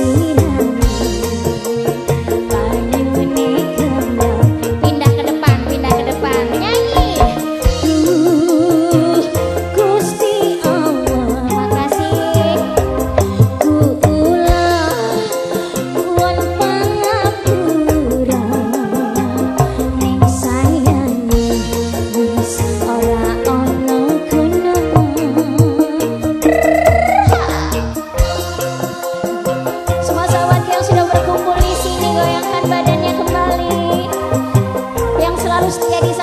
see Christianizar.